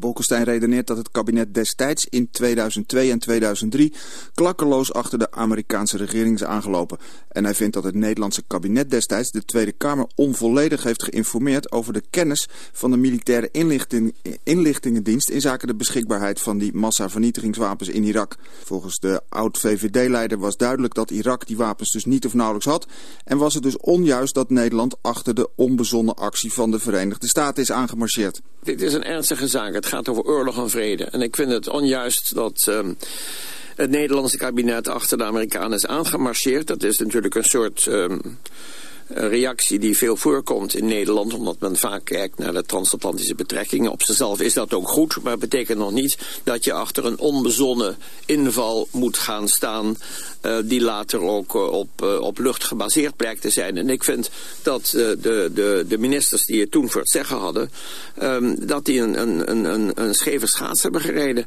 Bolkestein redeneert dat het kabinet destijds in 2002 en 2003 klakkeloos achter de Amerikaanse regering is aangelopen. En hij vindt dat het Nederlandse kabinet destijds de Tweede Kamer onvolledig heeft geïnformeerd over de kennis van de militaire inlichting, inlichtingendienst in zaken de beschikbaarheid van die massavernietigingswapens in Irak. Volgens de oud-VVD-leider was duidelijk dat Irak die wapens dus niet of nauwelijks had en was het dus onjuist dat Nederland achter de onbezonnen actie van de Verenigde Staten is aangemarcheerd. Dit is een ernstige zaak. Het gaat over oorlog en vrede. En ik vind het onjuist dat um, het Nederlandse kabinet achter de Amerikanen is aangemarcheerd. Dat is natuurlijk een soort... Um, reactie die veel voorkomt in Nederland... omdat men vaak kijkt naar de transatlantische betrekkingen. Op zichzelf is dat ook goed, maar betekent nog niet... dat je achter een onbezonnen inval moet gaan staan... Uh, die later ook uh, op, uh, op lucht gebaseerd blijkt te zijn. En ik vind dat de, de, de ministers die het toen voor het zeggen hadden... Um, dat die een, een, een, een scheve schaats hebben gereden.